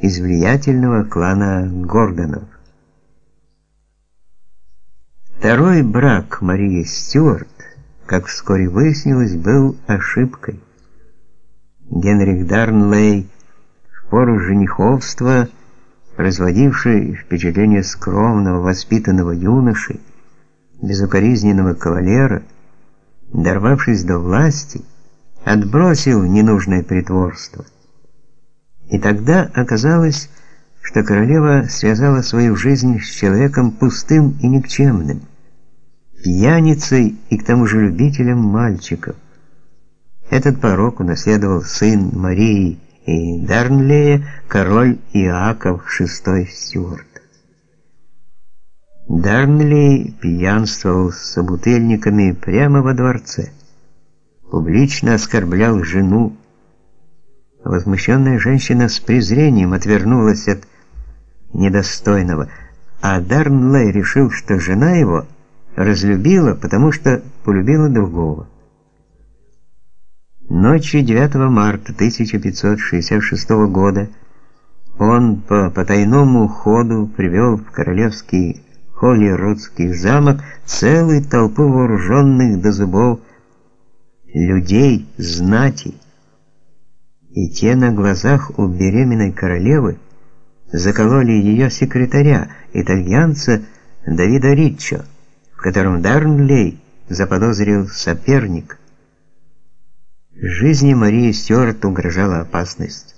из влиятельного клана Гордонов. Второй брак Марии Стюарт, как вскоре выяснилось, был ошибкой. Генрих Дарнлей в пору жениховства, производивший впечатление скромного, воспитанного юноши, безукоризненного кавалера, дорвавшись до власти, отбросил ненужное притворство. И тогда оказалось, что королева связала свою жизнь с человеком пустым и никчемным, пьяницей и к тому же любителем мальчиков. Этот порок унаследовал сын Марии и Дарнлея, король Иаков VI Стюарт. Дарнлей пьянствовал с собутыльниками прямо во дворце, публично оскорблял жену. Возмущенная женщина с презрением отвернулась от недостойного, а Дарнлей решил, что жена его разлюбила, потому что полюбила другого. Ночью 9 марта 1566 года он по потайному ходу привел в королевский Холлирудский замок целую толпу вооруженных до зубов людей, знати. И те на глазах у беременной королевы закололи ее секретаря, итальянца Давида Риччо, в котором Дарнлей заподозрил соперник – Жизни Марии Стюарт угрожала опасность.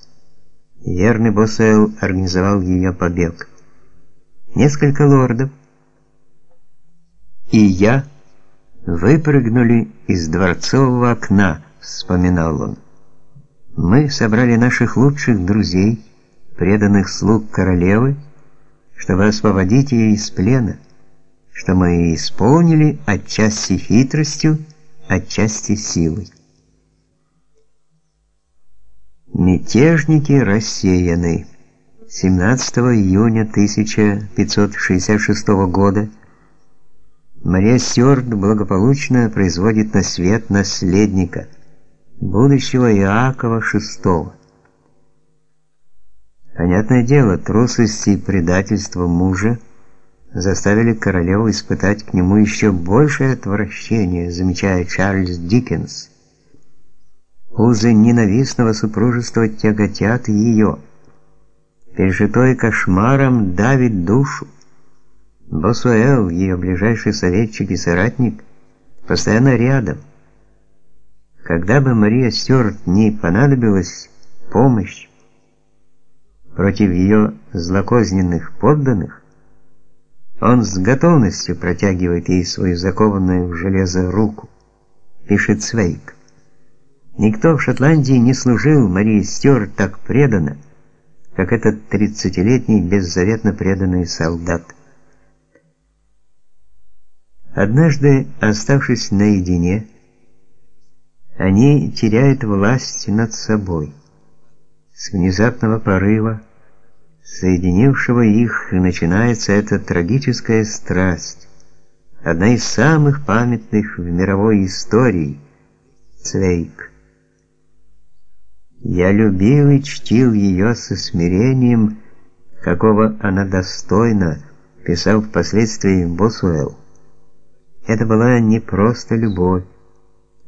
Верный Босуэлл организовал ее побег. Несколько лордов и я выпрыгнули из дворцового окна, вспоминал он. Мы собрали наших лучших друзей, преданных слуг королевы, чтобы освободить ее из плена, что мы исполнили отчасти хитростью, отчасти силой. Мятежники рассеяны. 17 июня 1566 года Мария Стюарт благополучно производит на свет наследника, будущего Иакова VI. Понятное дело, трусость и предательство мужа заставили королеву испытать к нему еще большее отвращение, замечает Чарльз Диккенс. Узы ненавистного супружества тяготят ее. Пережитое кошмаром давит душу. Босуэлл, ее ближайший советчик и соратник, постоянно рядом. Когда бы Мария Стюарт не понадобилась помощь против ее злокозненных подданных, он с готовностью протягивает ей свою закованную в железо руку, пишет Свейк. Никто в Шотландии не служил Марии Стюарт так преданно, как этот тридцатилетний беззаветно преданный солдат. Однажды, оставшись наедине, они теряют власть над собой. С внезапного порыва, соединившего их, начинается эта трагическая страсть, одна из самых памятных в мировой истории Цвейк. Я любил и чтил ее со смирением, какого она достойна, писал впоследствии Босуэлл. Это была не просто любовь,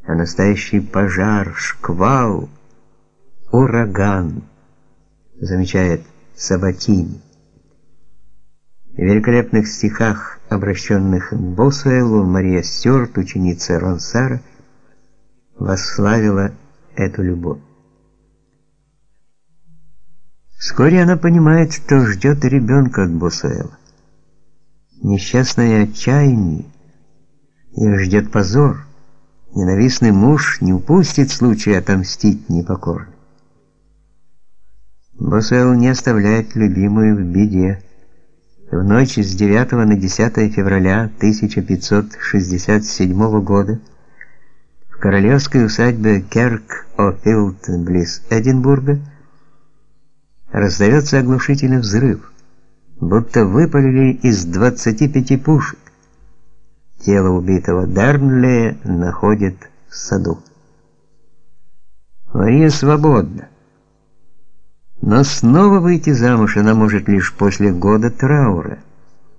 а настоящий пожар, шквал, ураган, замечает Сабатини. В великолепных стихах, обращенных к Босуэллу, Мария Стюарт, ученица Ронсара, восславила эту любовь. Вскоре она понимает, что ждет ребенка от Босуэла. Несчастное отчаяние, ее ждет позор. Ненавистный муж не упустит случая отомстить непокорной. Босуэлл не оставляет любимую в беде. В ночь с 9 на 10 февраля 1567 года в королевской усадьбе Керк-О'Филд близ Эдинбурга раздается оглушительный взрыв, будто выпалили из 25 пушек. Тело убитого Дарнлея находят в саду. Мария свободна. Но снова выйти замуж она может лишь после года траура.